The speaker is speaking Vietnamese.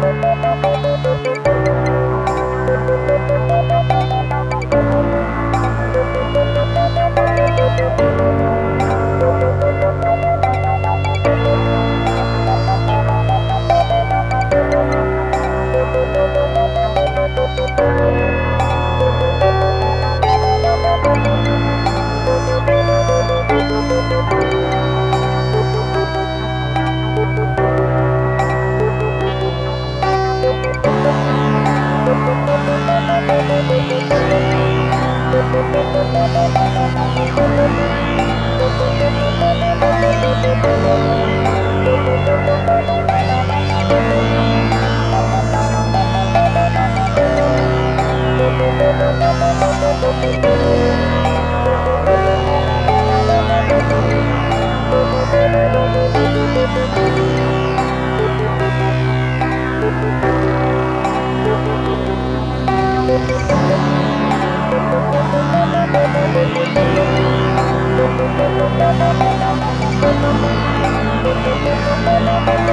Música Thank you. Thank